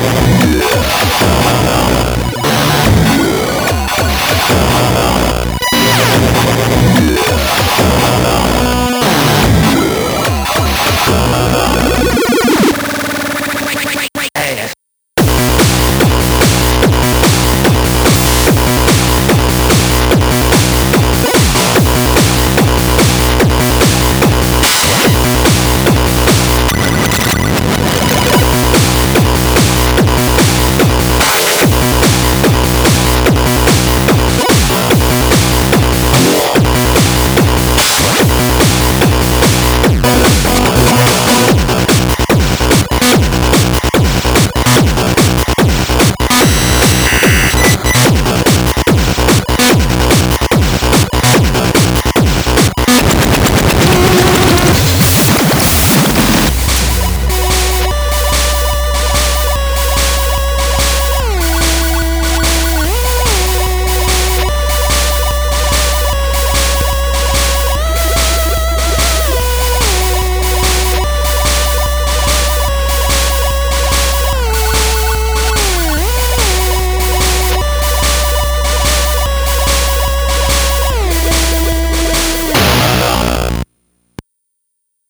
Yeah.